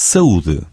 saúde.